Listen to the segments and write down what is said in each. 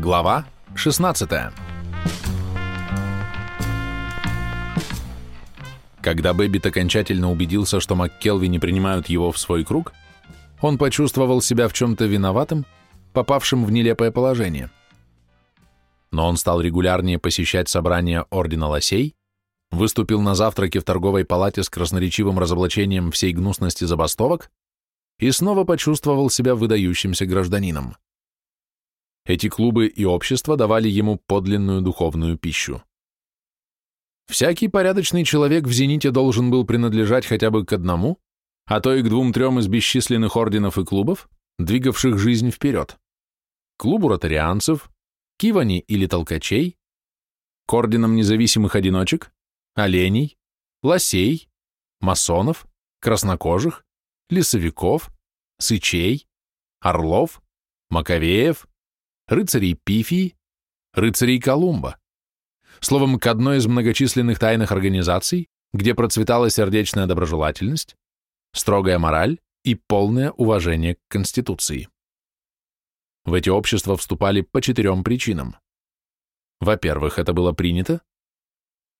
Глава 16 Когда Бэббит окончательно убедился, что МакКелви не принимают его в свой круг, он почувствовал себя в чем-то виноватым, попавшим в нелепое положение. Но он стал регулярнее посещать собрания Ордена Лосей, выступил на завтраке в торговой палате с красноречивым разоблачением всей гнусности забастовок и снова почувствовал себя выдающимся гражданином. Эти клубы и общества давали ему подлинную духовную пищу. Всякий порядочный человек в «Зените» должен был принадлежать хотя бы к одному, а то и к двум-трем из бесчисленных орденов и клубов, двигавших жизнь вперед. Клубу ротарианцев, кивани или толкачей, к орденам независимых одиночек, оленей, лосей, масонов, краснокожих, лесовиков, сычей, орлов, маковеев, рыцарей Пифии, рыцарей Колумба. Словом, к одной из многочисленных тайных организаций, где процветала сердечная доброжелательность, строгая мораль и полное уважение к Конституции. В эти общества вступали по четырем причинам. Во-первых, это было принято.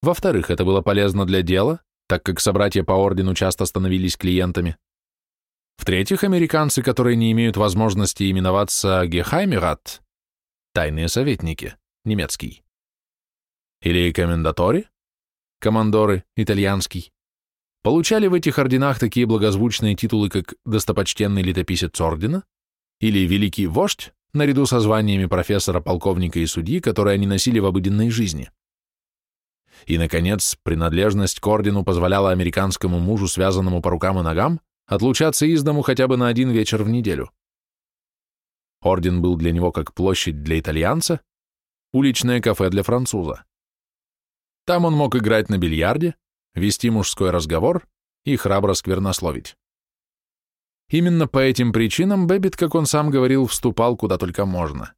Во-вторых, это было полезно для дела, так как собратья по ордену часто становились клиентами. В-третьих, американцы, которые не имеют возможности именоваться Гехаймерат, тайные советники, немецкий, или комендатори, командоры, итальянский, получали в этих орденах такие благозвучные титулы, как «достопочтенный летописец ордена» или «великий вождь», наряду со званиями профессора, полковника и судьи, которые они носили в обыденной жизни. И, наконец, принадлежность к ордену позволяла американскому мужу, связанному по рукам и ногам, отлучаться из дому хотя бы на один вечер в неделю. Орден был для него как площадь для итальянца, уличное кафе для француза. Там он мог играть на бильярде, вести мужской разговор и храбро сквернословить. Именно по этим причинам Бэббит, как он сам говорил, вступал куда только можно.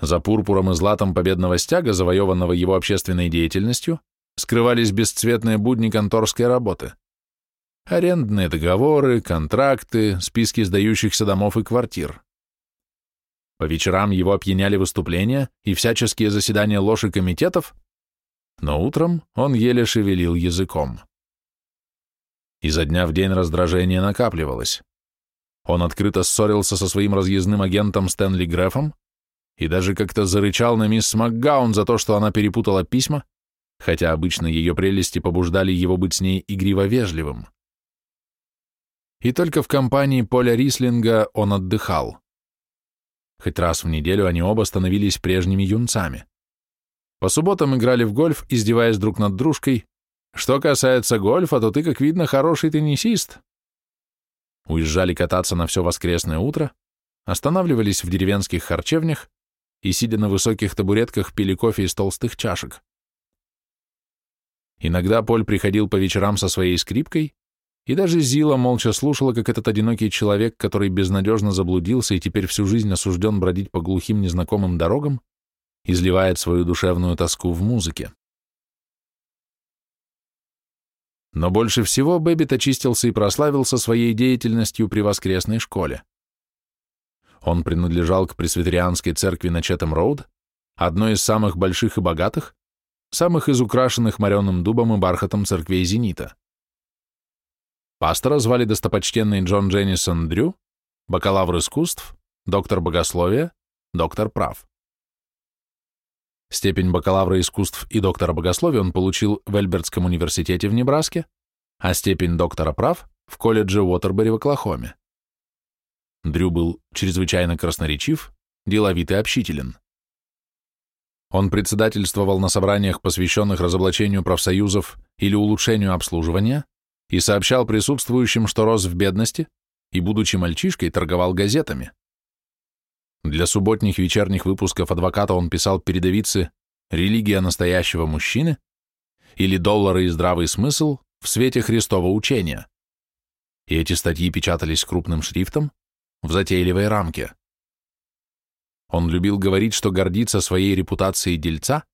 За пурпуром и златом победного стяга, завоеванного его общественной деятельностью, скрывались бесцветные будни конторской работы. Арендные договоры, контракты, списки сдающихся домов и квартир. По вечерам его опьяняли выступления и всяческие заседания лож и комитетов, но утром он еле шевелил языком. Изо дня в день раздражение накапливалось. Он открыто ссорился со своим разъездным агентом Стэнли Грефом и даже как-то зарычал на мисс МакГаун за то, что она перепутала письма, хотя обычно ее прелести побуждали его быть с ней игриво-вежливым. И только в компании Поля Рислинга он отдыхал. Хоть раз в неделю они оба становились прежними юнцами. По субботам играли в гольф, издеваясь друг над дружкой, что касается гольфа, то ты, как видно, хороший теннисист. Уезжали кататься на все воскресное утро, останавливались в деревенских харчевнях и, сидя на высоких табуретках, пили кофе из толстых чашек. Иногда Поль приходил по вечерам со своей скрипкой, и даже Зила молча слушала, как этот одинокий человек, который безнадежно заблудился и теперь всю жизнь осужден бродить по глухим незнакомым дорогам, изливает свою душевную тоску в музыке. Но больше всего Бэббит очистился и прославился своей деятельностью при воскресной школе. Он принадлежал к пресвитерианской церкви на Чатам-Роуд, одной из самых больших и богатых, самых изукрашенных мореным дубом и бархатом церквей Зенита. Пастора звали достопочтенный Джон Дженнисон Дрю, бакалавр искусств, доктор богословия, доктор прав. Степень бакалавра искусств и доктора богословия он получил в Эльбертском университете в Небраске, а степень доктора прав в колледже Уотербери в Оклахоме. Дрю был чрезвычайно красноречив, деловит и общителен. Он председательствовал на собраниях, посвященных разоблачению профсоюзов или улучшению обслуживания, и сообщал присутствующим, что рос в бедности и, будучи мальчишкой, торговал газетами. Для субботних вечерних выпусков адвоката он писал передовицы «Религия настоящего мужчины» или «Доллары и здравый смысл в свете Христова учения». И эти статьи печатались крупным шрифтом в затейливой рамке. Он любил говорить, что гордится своей репутацией дельца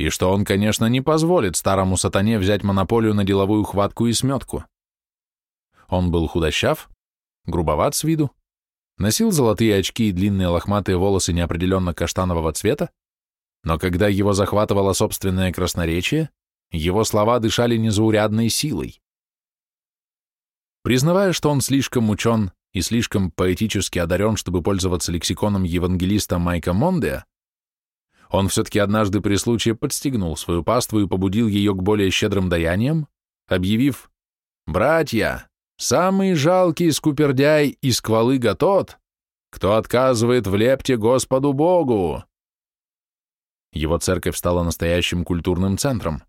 и что он, конечно, не позволит старому сатане взять монополию на деловую хватку и сметку. Он был худощав, грубоват с виду, носил золотые очки и длинные лохматые волосы неопределенно каштанового цвета, но когда его захватывало собственное красноречие, его слова дышали незаурядной силой. Признавая, что он слишком учен и слишком поэтически одарен, чтобы пользоваться лексиконом евангелиста Майка Мондея, он все-таки однажды при случае подстегнул свою паству и побудил ее к более щедрым даяниям, объявив «Братья, самый жалкий скупердяй и сквалыга тот, кто отказывает в лепте Господу Богу». Его церковь стала настоящим культурным центром.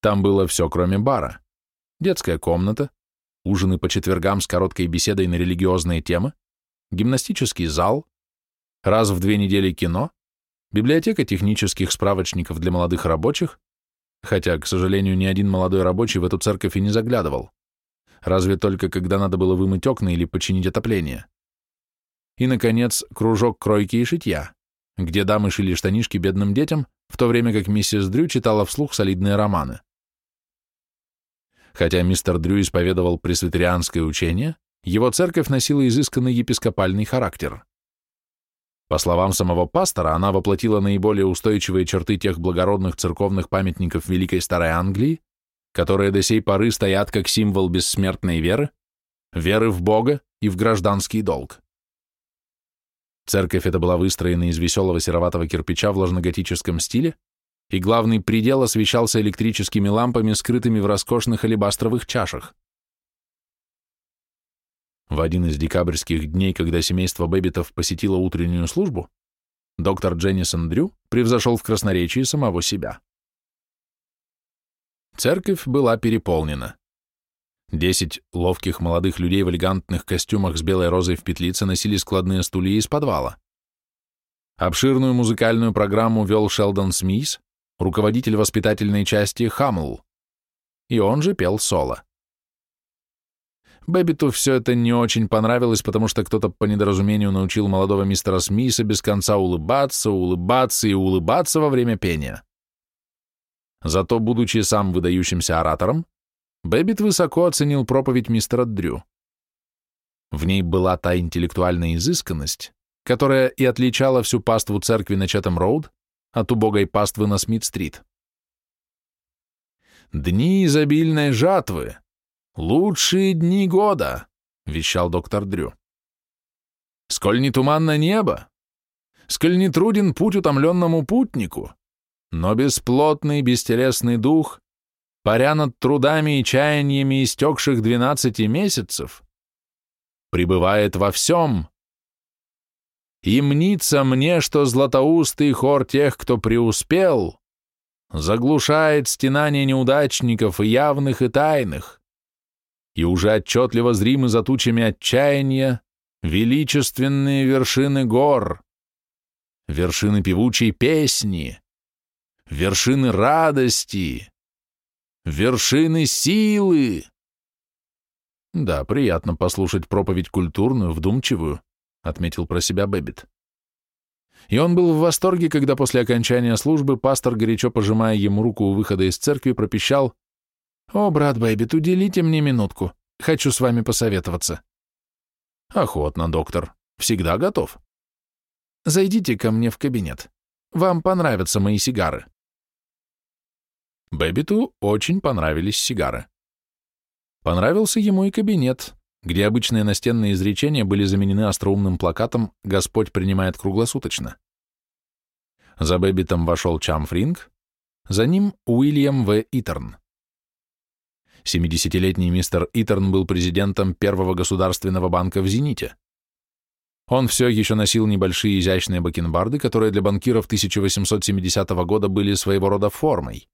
Там было все, кроме бара. Детская комната, ужины по четвергам с короткой беседой на религиозные темы, гимнастический зал, раз в две недели кино, библиотека технических справочников для молодых рабочих, хотя, к сожалению, ни один молодой рабочий в эту церковь и не заглядывал, разве только когда надо было вымыть окна или починить отопление. И, наконец, кружок кройки и шитья, где дамы шили штанишки бедным детям, в то время как миссис Дрю читала вслух солидные романы. Хотя мистер Дрю исповедовал пресвитерианское учение, его церковь носила изысканный епископальный характер. По словам самого пастора, она воплотила наиболее устойчивые черты тех благородных церковных памятников Великой Старой Англии, которые до сей поры стоят как символ бессмертной веры, веры в Бога и в гражданский долг. Церковь эта была выстроена из веселого сероватого кирпича в ложноготическом стиле, и главный предел освещался электрическими лампами, скрытыми в роскошных алебастровых чашах. В один из декабрьских дней, когда семейство Бэббитов посетило утреннюю службу, доктор Дженнисон Дрю превзошел в красноречии самого себя. Церковь была переполнена. Десять ловких молодых людей в элегантных костюмах с белой розой в петлице носили складные стулья из подвала. Обширную музыкальную программу вел Шелдон Смис, руководитель воспитательной части Хамл, и он же пел соло. Бэббиту все это не очень понравилось, потому что кто-то по недоразумению научил молодого мистера Смиса без конца улыбаться, улыбаться и улыбаться во время пения. Зато, будучи сам выдающимся оратором, Бэббит высоко оценил проповедь мистера Дрю. В ней была та интеллектуальная изысканность, которая и отличала всю паству церкви на Чатам-Роуд от убогой паствы на Смит-стрит. «Дни изобильной жатвы! Лучшие дни года!» — вещал доктор Дрю. «Сколь не туманно небо, сколь не труден путь утомленному путнику, но бесплотный бестелесный дух, паря над трудами и чаяниями истекших двенадцати месяцев, пребывает во всем, и мнится мне, что златоустый хор тех, кто преуспел, заглушает стенания неудачников и явных, и тайных, и уже отчетливо зримы за тучами отчаяния величественные вершины гор, вершины певучей песни, вершины радости, вершины силы. Да, приятно послушать проповедь культурную, вдумчивую, отметил про себя Бэббит. И он был в восторге, когда после окончания службы пастор, горячо пожимая ему руку у выхода из церкви, пропищал «О, брат Бэббит, уделите мне минутку. Хочу с вами посоветоваться». «Охотно, доктор. Всегда готов». «Зайдите ко мне в кабинет. Вам понравятся мои сигары». Бэббиту очень понравились сигары. Понравился ему и кабинет, где обычные настенные изречения были заменены остроумным плакатом «Господь принимает круглосуточно». За Бэббитом вошел Чам Фринк, за ним Уильям В. Итерн. 70-летний мистер Итерн был президентом первого государственного банка в «Зените». Он все еще носил небольшие изящные бакенбарды, которые для банкиров 1870 года были своего рода формой.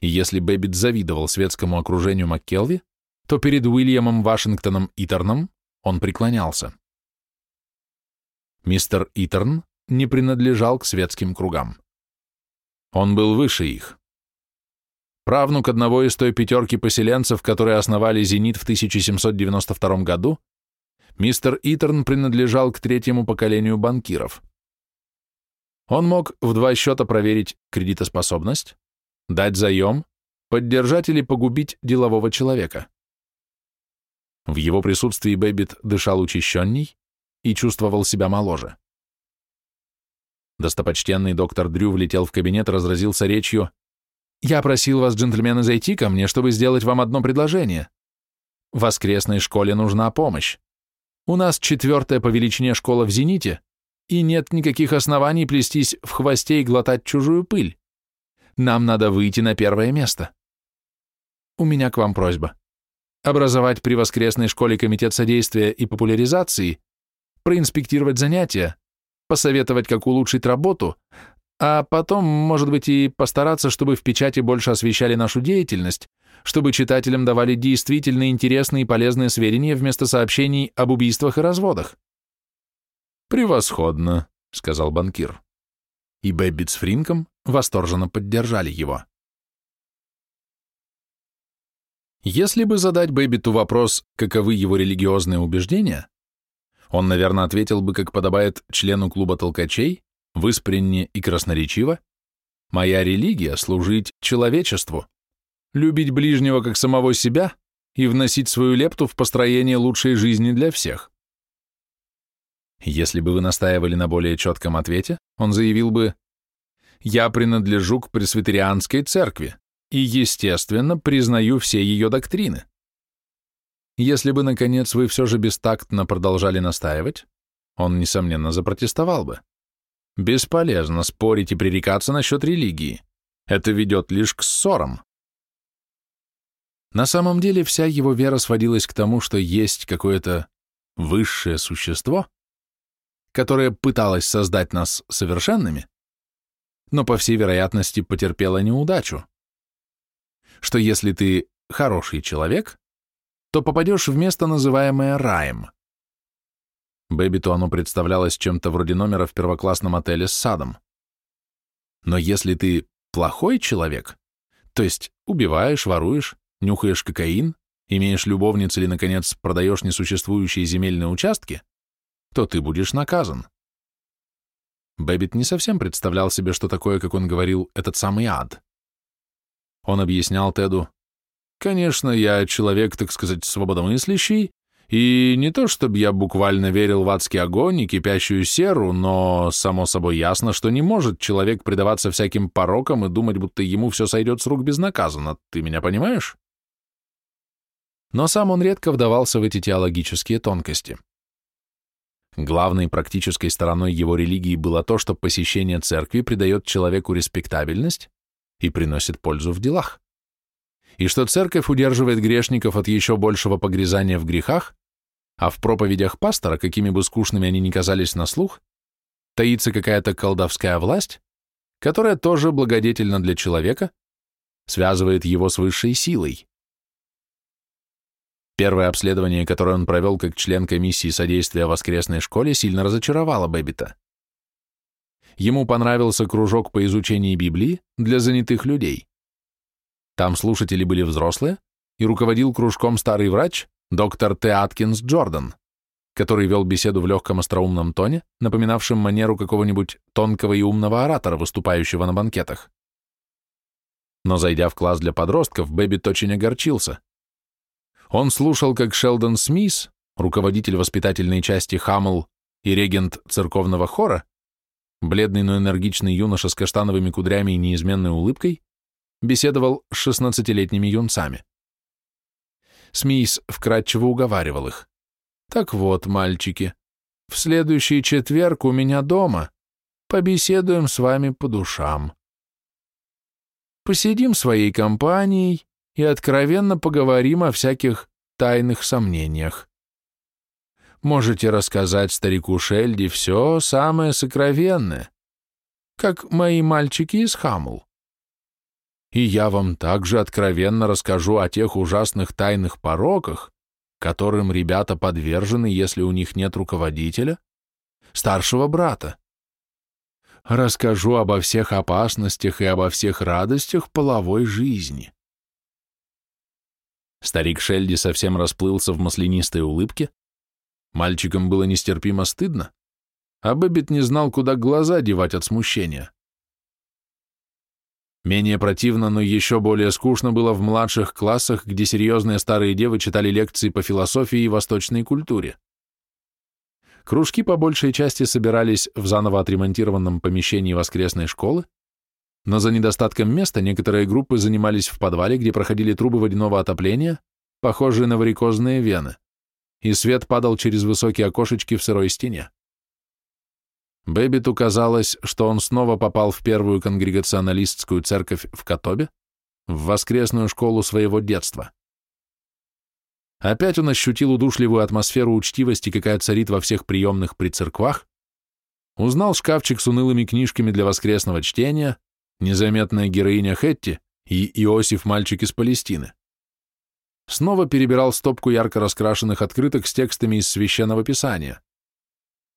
И если Бэббит завидовал светскому окружению МакКелви, то перед Уильямом Вашингтоном Итерном он преклонялся. Мистер Итерн не принадлежал к светским кругам. Он был выше их. Правнук одного из той пятерки поселенцев, которые основали «Зенит» в 1792 году, мистер Итерн принадлежал к третьему поколению банкиров. Он мог в два счета проверить кредитоспособность, дать заем, поддержать или погубить делового человека. В его присутствии Бэббит дышал учащенней и чувствовал себя моложе. Достопочтенный доктор Дрю влетел в кабинет разразился речью. «Я просил вас, джентльмены, зайти ко мне, чтобы сделать вам одно предложение. В воскресной школе нужна помощь. У нас четвертая по величине школа в «Зените», и нет никаких оснований плестись в хвосте и глотать чужую пыль. Нам надо выйти на первое место. У меня к вам просьба. Образовать при воскресной школе комитет содействия и популяризации, проинспектировать занятия, посоветовать, как улучшить работу, а потом, может быть, и постараться, чтобы в печати больше освещали нашу деятельность, чтобы читателям давали действительно интересные и полезные сведения вместо сообщений об убийствах и разводах. «Превосходно», — сказал банкир. И Бэббит с Фринком восторженно поддержали его. Если бы задать Бэббиту вопрос, каковы его религиозные убеждения, он, наверное, ответил бы, как подобает члену клуба толкачей, выспренне и красноречиво, «Моя религия — служить человечеству» любить ближнего как самого себя и вносить свою лепту в построение лучшей жизни для всех. Если бы вы настаивали на более четком ответе, он заявил бы «Я принадлежу к пресвитерианской церкви и, естественно, признаю все ее доктрины». Если бы, наконец, вы все же бестактно продолжали настаивать, он, несомненно, запротестовал бы. Бесполезно спорить и пререкаться насчет религии. Это ведет лишь к ссорам. На самом деле вся его вера сводилась к тому, что есть какое-то высшее существо, которое пыталось создать нас совершенными, но, по всей вероятности, потерпело неудачу. Что если ты хороший человек, то попадешь в место, называемое раем. Бэббиту оно представлялось чем-то вроде номера в первоклассном отеле с садом. Но если ты плохой человек, то есть убиваешь, воруешь, нюхаешь кокаин, имеешь любовниц или, наконец, продаешь несуществующие земельные участки, то ты будешь наказан. Бэббит не совсем представлял себе, что такое, как он говорил, этот самый ад. Он объяснял Теду, «Конечно, я человек, так сказать, свободомыслящий, и не то, чтобы я буквально верил в адский огонь и кипящую серу, но, само собой, ясно, что не может человек предаваться всяким порокам и думать, будто ему все сойдет с рук безнаказанно. Ты меня понимаешь?» но сам он редко вдавался в эти теологические тонкости. Главной практической стороной его религии было то, что посещение церкви придает человеку респектабельность и приносит пользу в делах, и что церковь удерживает грешников от еще большего погрязания в грехах, а в проповедях пастора, какими бы скучными они ни казались на слух, таится какая-то колдовская власть, которая тоже благодетельна для человека, связывает его с высшей силой. Первое обследование, которое он провел как член комиссии содействия воскресной школе, сильно разочаровало Бэббита. Ему понравился кружок по изучению Библии для занятых людей. Там слушатели были взрослые, и руководил кружком старый врач, доктор Т. Аткинс Джордан, который вел беседу в легком остроумном тоне, напоминавшем манеру какого-нибудь тонкого и умного оратора, выступающего на банкетах. Но зайдя в класс для подростков, Бэббит очень огорчился. Он слушал, как Шелдон Смис, руководитель воспитательной части Хаммл и регент церковного хора, бледный, но энергичный юноша с каштановыми кудрями и неизменной улыбкой, беседовал с шестнадцатилетними юнцами. Смис вкратчиво уговаривал их. «Так вот, мальчики, в следующий четверг у меня дома. Побеседуем с вами по душам. Посидим своей компанией, и откровенно поговорим о всяких тайных сомнениях. Можете рассказать старику Шельди все самое сокровенное, как мои мальчики из Хамл. И я вам также откровенно расскажу о тех ужасных тайных пороках, которым ребята подвержены, если у них нет руководителя, старшего брата. Расскажу обо всех опасностях и обо всех радостях половой жизни. Старик Шельди совсем расплылся в маслянистой улыбке. Мальчикам было нестерпимо стыдно, а Бэббит не знал, куда глаза девать от смущения. Менее противно, но еще более скучно было в младших классах, где серьезные старые девы читали лекции по философии и восточной культуре. Кружки по большей части собирались в заново отремонтированном помещении воскресной школы, но за недостатком места некоторые группы занимались в подвале, где проходили трубы водяного отопления, похожие на варикозные вены, и свет падал через высокие окошечки в сырой стене. Бэббиту казалось, что он снова попал в первую конгрегационалистскую церковь в Катобе, в воскресную школу своего детства. Опять он ощутил удушливую атмосферу учтивости, какая царит во всех приемных при церквах, узнал шкафчик с унылыми книжками для воскресного чтения, незаметная героиня Хетти и Иосиф мальчик из Палестины. Снова перебирал стопку ярко раскрашенных открыток с текстами из священного писания.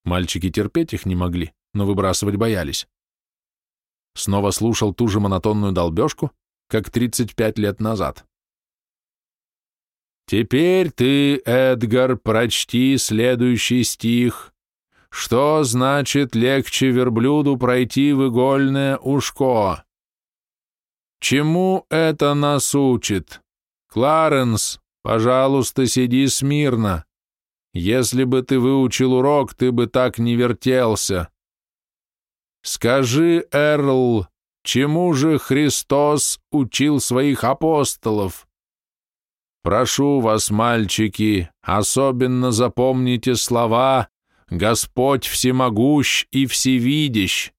Мальчики терпеть их не могли, но выбрасывать боялись. Снова слушал ту же монотонную долбежку, как 35 лет назад. Теперь ты, Эдгар, прочти следующий стих. Что значит легче верблюду пройти в игольное ушко? Чему это нас учит? Кларенс, пожалуйста, сиди смирно. Если бы ты выучил урок, ты бы так не вертелся. Скажи, Эрл, чему же Христос учил своих апостолов? Прошу вас, мальчики, особенно запомните слова «Господь всемогущ и всевидящ».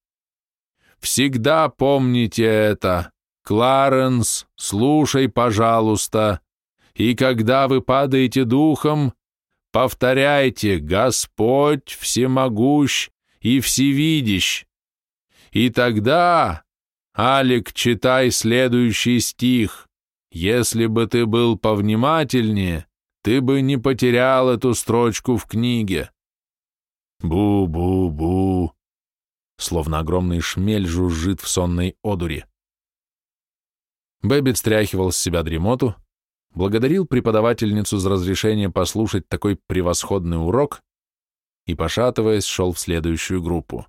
Всегда помните это. Кларенс, слушай, пожалуйста, и когда вы падаете духом, повторяйте «Господь всемогущ и всевидящ». И тогда, Алик, читай следующий стих. Если бы ты был повнимательнее, ты бы не потерял эту строчку в книге. Бу-бу-бу. Словно огромный шмель жужжит в сонной одури. Бэббит стряхивал с себя дремоту, благодарил преподавательницу за разрешение послушать такой превосходный урок и, пошатываясь, шел в следующую группу.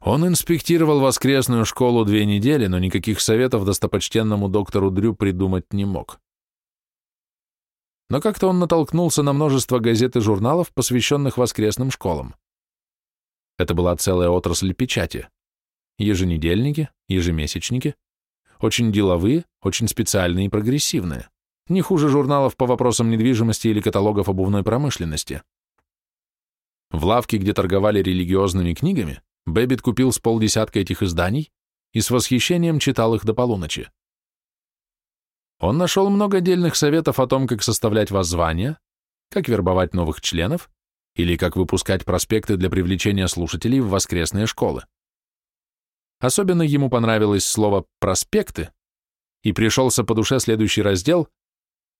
Он инспектировал воскресную школу две недели, но никаких советов достопочтенному доктору Дрю придумать не мог. Но как-то он натолкнулся на множество газет и журналов, посвященных воскресным школам. Это была целая отрасль печати. Еженедельники, ежемесячники, очень деловые, очень специальные и прогрессивные, не хуже журналов по вопросам недвижимости или каталогов обувной промышленности. В лавке, где торговали религиозными книгами, Бэббит купил с полдесятка этих изданий и с восхищением читал их до полуночи. Он нашел много дельных советов о том, как составлять воззвания, как вербовать новых членов или как выпускать проспекты для привлечения слушателей в воскресные школы. Особенно ему понравилось слово «проспекты», и пришелся по душе следующий раздел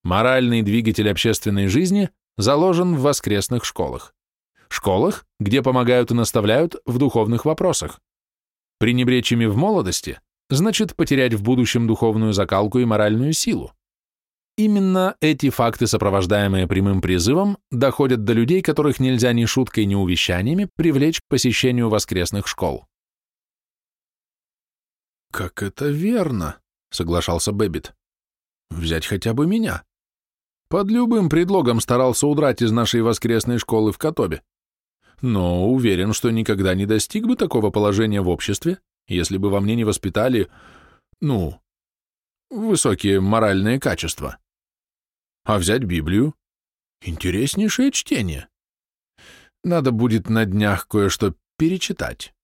«Моральный двигатель общественной жизни заложен в воскресных школах» школах, где помогают и наставляют в духовных вопросах. Пренебречь ими в молодости значит потерять в будущем духовную закалку и моральную силу. Именно эти факты, сопровождаемые прямым призывом, доходят до людей, которых нельзя ни шуткой, ни увещаниями привлечь к посещению воскресных школ. «Как это верно!» — соглашался Бэббит. «Взять хотя бы меня. Под любым предлогом старался удрать из нашей воскресной школы в Катобе но уверен, что никогда не достиг бы такого положения в обществе, если бы во мне не воспитали, ну, высокие моральные качества. А взять Библию? Интереснейшее чтение. Надо будет на днях кое-что перечитать.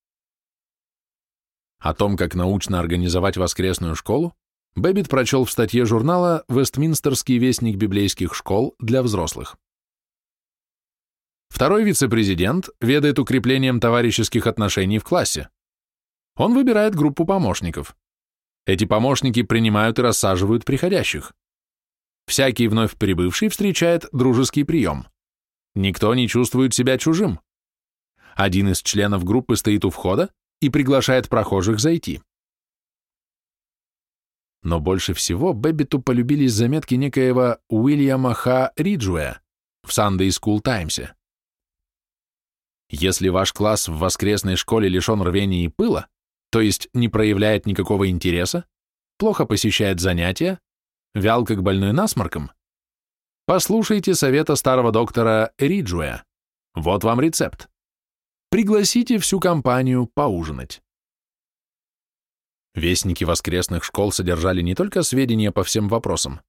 О том, как научно организовать воскресную школу, Бэббит прочел в статье журнала «Вестминстерский вестник библейских школ для взрослых». Второй вице-президент ведает укреплением товарищеских отношений в классе. Он выбирает группу помощников. Эти помощники принимают и рассаживают приходящих. Всякий вновь прибывший встречает дружеский прием. Никто не чувствует себя чужим. Один из членов группы стоит у входа и приглашает прохожих зайти. Но больше всего Бэббиту полюбились заметки некоего Уильяма Х. Риджуэя в Sunday School Таймсе. Если ваш класс в воскресной школе лишен рвения и пыла, то есть не проявляет никакого интереса, плохо посещает занятия, вял как больной насморком, послушайте совета старого доктора Риджуя. Вот вам рецепт. Пригласите всю компанию поужинать. Вестники воскресных школ содержали не только сведения по всем вопросам,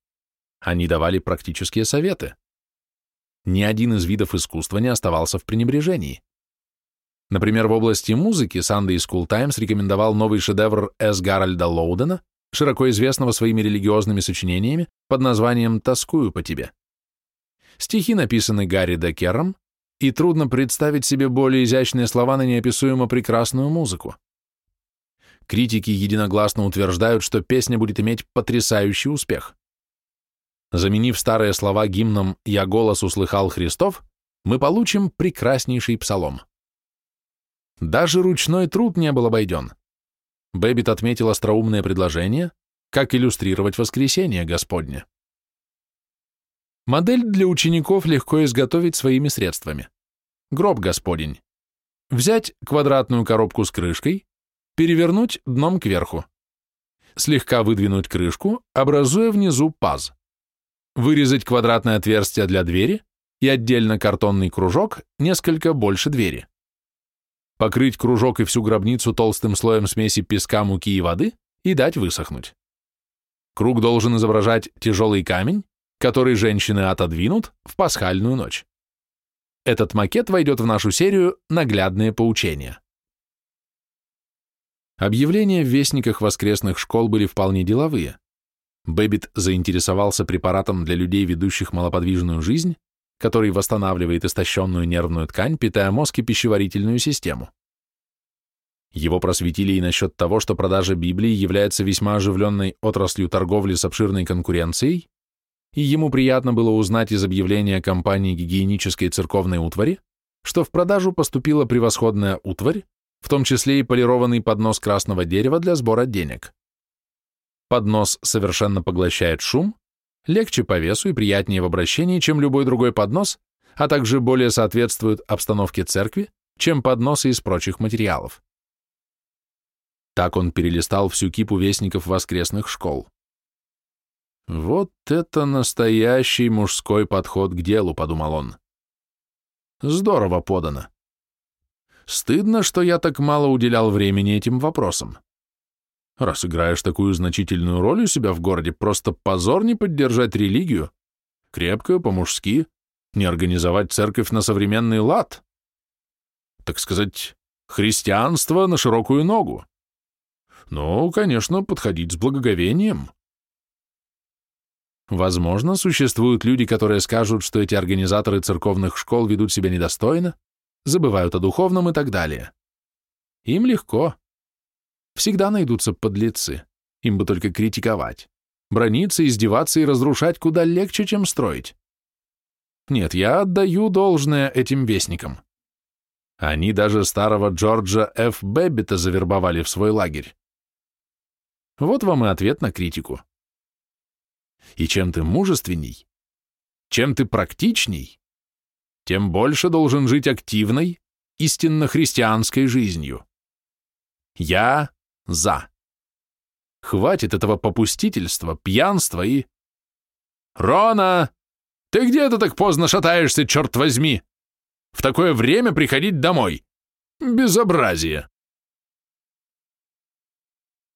они давали практические советы. Ни один из видов искусства не оставался в пренебрежении. Например, в области музыки Sunday School Times рекомендовал новый шедевр С. Гарольда Лоудена, широко известного своими религиозными сочинениями под названием «Тоскую по тебе». Стихи написаны Гарри Декером, и трудно представить себе более изящные слова на неописуемо прекрасную музыку. Критики единогласно утверждают, что песня будет иметь потрясающий успех. Заменив старые слова гимном «Я голос услыхал Христов», мы получим прекраснейший псалом. Даже ручной труд не был обойден. Бэббит отметил остроумное предложение, как иллюстрировать воскресение Господне. Модель для учеников легко изготовить своими средствами. Гроб Господень. Взять квадратную коробку с крышкой, перевернуть дном кверху. Слегка выдвинуть крышку, образуя внизу паз. Вырезать квадратное отверстие для двери и отдельно картонный кружок, несколько больше двери. Покрыть кружок и всю гробницу толстым слоем смеси песка, муки и воды и дать высохнуть. Круг должен изображать тяжелый камень, который женщины отодвинут в пасхальную ночь. Этот макет войдет в нашу серию «Наглядные поучения». Объявления в вестниках воскресных школ были вполне деловые. Бэббит заинтересовался препаратом для людей, ведущих малоподвижную жизнь, который восстанавливает истощенную нервную ткань, питая мозг и пищеварительную систему. Его просветили и насчет того, что продажа Библии является весьма оживленной отраслью торговли с обширной конкуренцией, и ему приятно было узнать из объявления компании гигиенической церковной утвари, что в продажу поступила превосходная утварь, в том числе и полированный поднос красного дерева для сбора денег. Поднос совершенно поглощает шум, легче по весу и приятнее в обращении, чем любой другой поднос, а также более соответствует обстановке церкви, чем подносы из прочих материалов. Так он перелистал всю кипу вестников воскресных школ. «Вот это настоящий мужской подход к делу», — подумал он. «Здорово подано. Стыдно, что я так мало уделял времени этим вопросам. Раз играешь такую значительную роль у себя в городе, просто позор не поддержать религию, крепкую, по-мужски, не организовать церковь на современный лад. Так сказать, христианство на широкую ногу. Ну, конечно, подходить с благоговением». Возможно, существуют люди, которые скажут, что эти организаторы церковных школ ведут себя недостойно, забывают о духовном и так далее. Им легко. Всегда найдутся подлецы, им бы только критиковать. Брониться, издеваться и разрушать куда легче, чем строить. Нет, я отдаю должное этим вестникам. Они даже старого Джорджа Ф. Бэббита завербовали в свой лагерь. Вот вам и ответ на критику. И чем ты мужественней, чем ты практичней, тем больше должен жить активной, истинно христианской жизнью. Я за. Хватит этого попустительства, пьянства и... «Рона! Ты где ты так поздно шатаешься, черт возьми? В такое время приходить домой? Безобразие!»